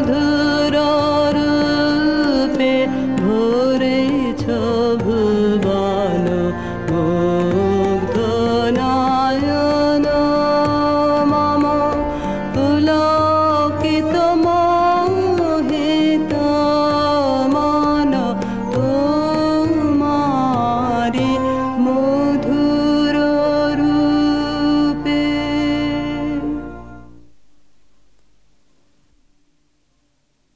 মধু